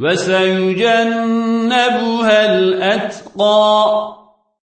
وسيجنبها الأتقى.